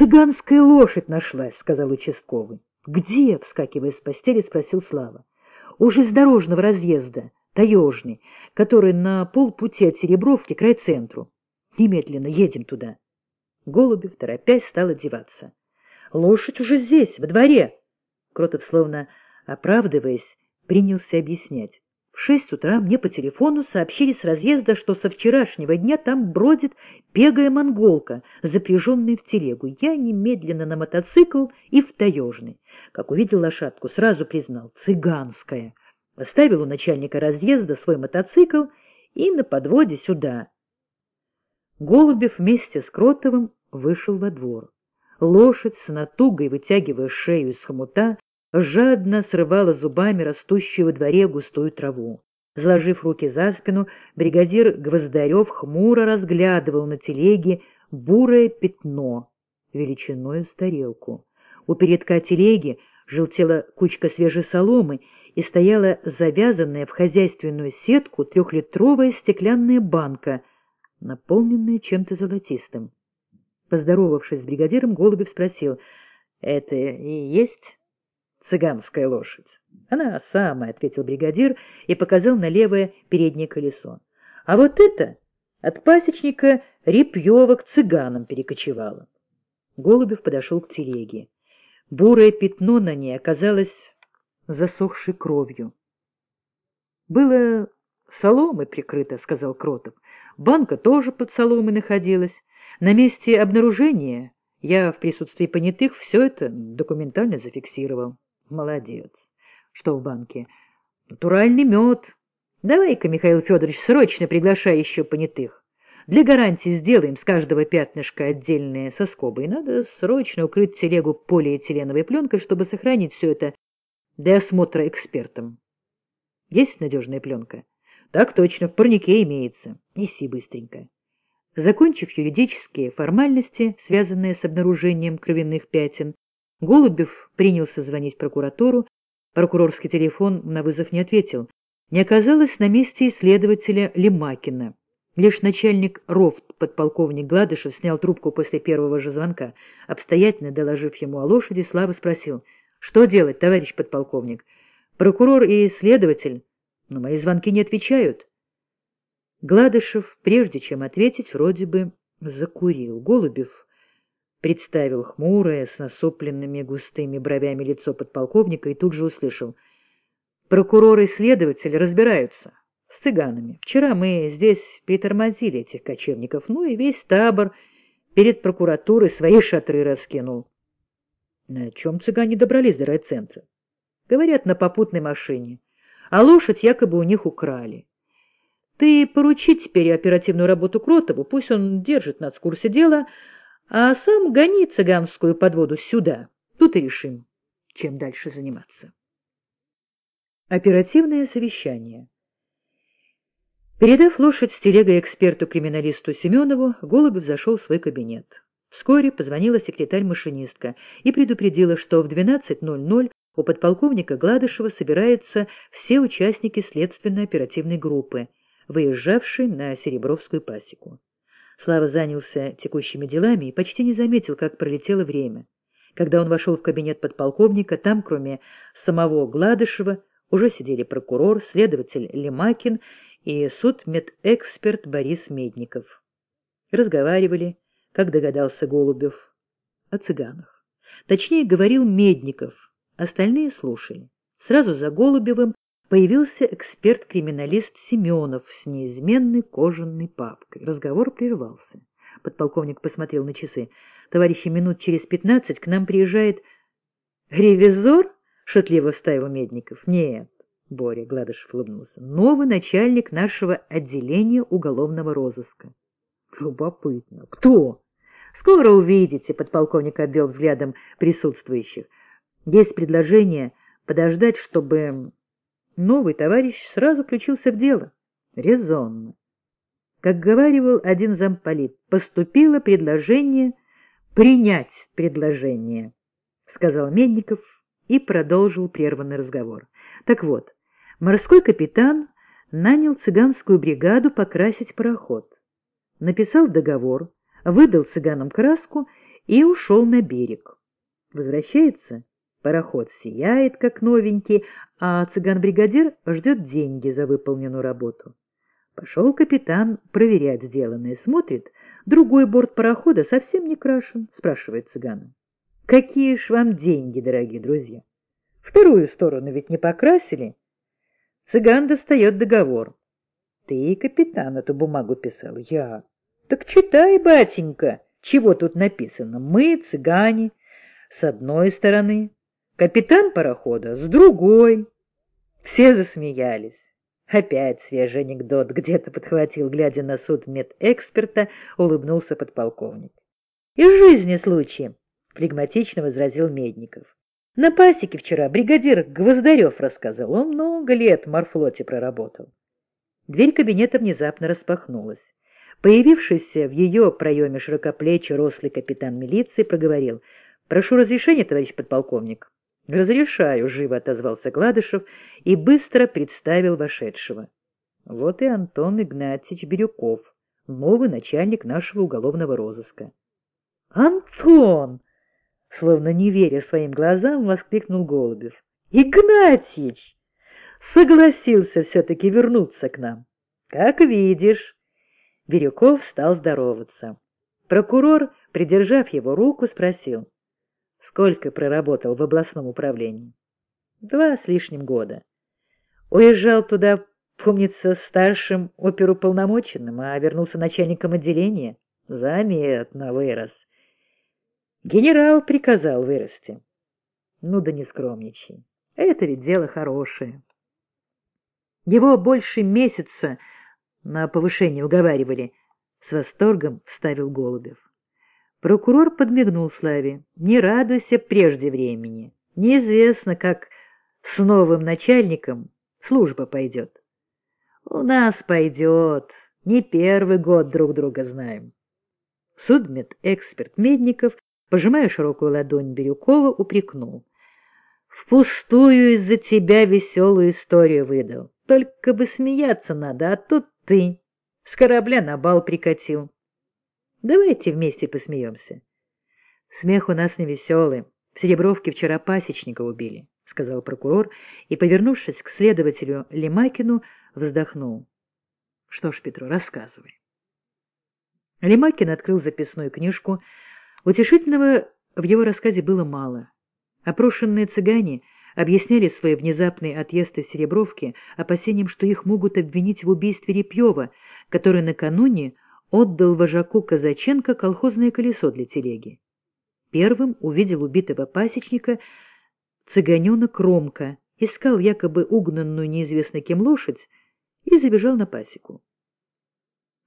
цыганская лошадь нашлась, — сказал участковый. — Где? — вскакивая с постели, спросил Слава. — Уже с дорожного разъезда, таежный, который на полпути от Серебровки к райцентру. Немедленно едем туда. Голубев, торопясь, стал одеваться. — Лошадь уже здесь, во дворе. Кротов, словно оправдываясь, принялся объяснять. Шесть утра мне по телефону сообщили с разъезда, что со вчерашнего дня там бродит бегая монголка, запряженная в телегу. Я немедленно на мотоцикл и в таежный. Как увидел лошадку, сразу признал — цыганская. Оставил у начальника разъезда свой мотоцикл и на подводе сюда. Голубев вместе с Кротовым вышел во двор. Лошадь с натугой, вытягивая шею из хомута, жадно срывала зубами растущую во дворе густую траву. Заложив руки за спину, бригадир Гвоздарев хмуро разглядывал на телеге бурое пятно величиной с тарелку. У передка телеги желтела кучка свежей соломы и стояла завязанная в хозяйственную сетку трехлитровая стеклянная банка, наполненная чем-то золотистым. Поздоровавшись с бригадиром, Голубев спросил, «Это и есть цыганская лошадь. — Она самая, — ответил бригадир и показал на левое переднее колесо. — А вот это от пасечника Репьева к цыганам перекочевала. Голубев подошел к телеге. Бурое пятно на ней оказалось засохшей кровью. — Было соломой прикрыто, — сказал Кротов. Банка тоже под соломой находилась. На месте обнаружения я в присутствии понятых все это документально зафиксировал. Молодец. Что в банке? Натуральный мед. Давай-ка, Михаил Федорович, срочно приглашай еще понятых. Для гарантии сделаем с каждого пятнышка отдельные соскобы, и надо срочно укрыть телегу полиэтиленовой пленкой, чтобы сохранить все это для осмотра экспертам. Есть надежная пленка? Так точно, в парнике имеется. Неси быстренько. Закончив юридические формальности, связанные с обнаружением кровяных пятен, Голубев принялся звонить прокуратуру. Прокурорский телефон на вызов не ответил. Не оказалось на месте исследователя Лемакина. Лишь начальник РОВД, подполковник Гладышев, снял трубку после первого же звонка. Обстоятельно доложив ему о лошади, Слава спросил, «Что делать, товарищ подполковник? Прокурор и следователь, но мои звонки не отвечают». Гладышев, прежде чем ответить, вроде бы закурил. Голубев представил хмурое, с насупленными густыми бровями лицо подполковника и тут же услышал. Прокурор и следователь разбираются с цыганами. Вчера мы здесь притормозили этих кочевников, ну и весь табор перед прокуратурой свои шатры раскинул. На чем цыгане добрались до райцентра? Говорят, на попутной машине. А лошадь якобы у них украли. Ты поручи теперь оперативную работу Кротову, пусть он держит нас в курсе дела, а сам гони цыганскую подводу сюда. Тут и решим, чем дальше заниматься. Оперативное совещание. Передав лошадь с телегой эксперту-криминалисту Семенову, Голубев зашел в свой кабинет. Вскоре позвонила секретарь-машинистка и предупредила, что в 12.00 у подполковника Гладышева собираются все участники следственно-оперативной группы, выезжавшей на Серебровскую пасеку. Слава занялся текущими делами и почти не заметил, как пролетело время. Когда он вошел в кабинет подполковника, там, кроме самого Гладышева, уже сидели прокурор, следователь Лемакин и судмедэксперт Борис Медников. Разговаривали, как догадался Голубев, о цыганах. Точнее, говорил Медников, остальные слушали. Сразу за Голубевым появился эксперт-криминалист Семенов с неизменной кожаной папкой. Разговор прервался. Подполковник посмотрел на часы. «Товарищи, минут через пятнадцать к нам приезжает...» «Ревизор?» — шутливо вставил Медников. «Нет». Боря Гладышев улыбнулся. «Новый начальник нашего отделения уголовного розыска». «Любопытно. Кто?» «Скоро увидите», — подполковник обвел взглядом присутствующих. «Есть предложение подождать, чтобы Новый товарищ сразу включился в дело. Резонно. Как говаривал один замполит, поступило предложение принять предложение, сказал Медников и продолжил прерванный разговор. Так вот, морской капитан нанял цыганскую бригаду покрасить пароход. Написал договор, выдал цыганам краску и ушел на берег. Возвращается, пароход сияет, как новенький, а цыган-бригадир ждет деньги за выполненную работу. Пошел капитан проверять сделанное, смотрит, другой борт парохода совсем не крашен, спрашивает цыгана. Какие ж вам деньги, дорогие друзья? Вторую сторону ведь не покрасили? Цыган достает договор. Ты, капитан, эту бумагу писал? Я. Так читай, батенька, чего тут написано. Мы, цыгане, с одной стороны, капитан парохода с другой. Все засмеялись. Опять свежий анекдот где-то подхватил, глядя на суд медэксперта, улыбнулся подполковник. Из жизни случай, флегматично возразил Медников. На пасеке вчера бригадир Гвоздарев рассказал, он много лет в морфлоте проработал. Дверь кабинета внезапно распахнулась. Появившийся в ее проеме широкоплечий рослый капитан милиции проговорил. «Прошу разрешения, товарищ подполковник». «Разрешаю», — живо отозвался Гладышев и быстро представил вошедшего. «Вот и Антон Игнатьевич Бирюков, новый начальник нашего уголовного розыска». «Антон!» — словно не веря своим глазам, воскликнул Голубев. «Игнатьич! Согласился все-таки вернуться к нам. Как видишь!» Бирюков стал здороваться. Прокурор, придержав его руку, спросил. Сколько проработал в областном управлении? Два с лишним года. Уезжал туда, помнится, старшим оперуполномоченным, а вернулся начальником отделения. Заметно вырос. Генерал приказал вырасти. Ну да не скромничай. Это ведь дело хорошее. Его больше месяца на повышение уговаривали. С восторгом вставил Голубев. Прокурор подмигнул Славе. «Не радуйся прежде времени. Неизвестно, как с новым начальником служба пойдет». «У нас пойдет. Не первый год друг друга знаем». Судмедэксперт Медников, пожимая широкую ладонь Бирюкова, упрекнул. «Впустую из-за тебя веселую историю выдал. Только бы смеяться надо, а тут ты с корабля на бал прикатил». Давайте вместе посмеемся. Смех у нас не веселый. В Серебровке вчера пасечника убили, — сказал прокурор, и, повернувшись к следователю Лемакину, вздохнул. — Что ж, Петро, рассказывай. Лемакин открыл записную книжку. Утешительного в его рассказе было мало. Опрошенные цыгане объясняли свой внезапный отъезд из Серебровки опасением, что их могут обвинить в убийстве Репьева, который накануне отдал вожаку Казаченко колхозное колесо для телеги. Первым увидел убитого пасечника цыганенок Ромка, искал якобы угнанную неизвестно кем лошадь и забежал на пасеку.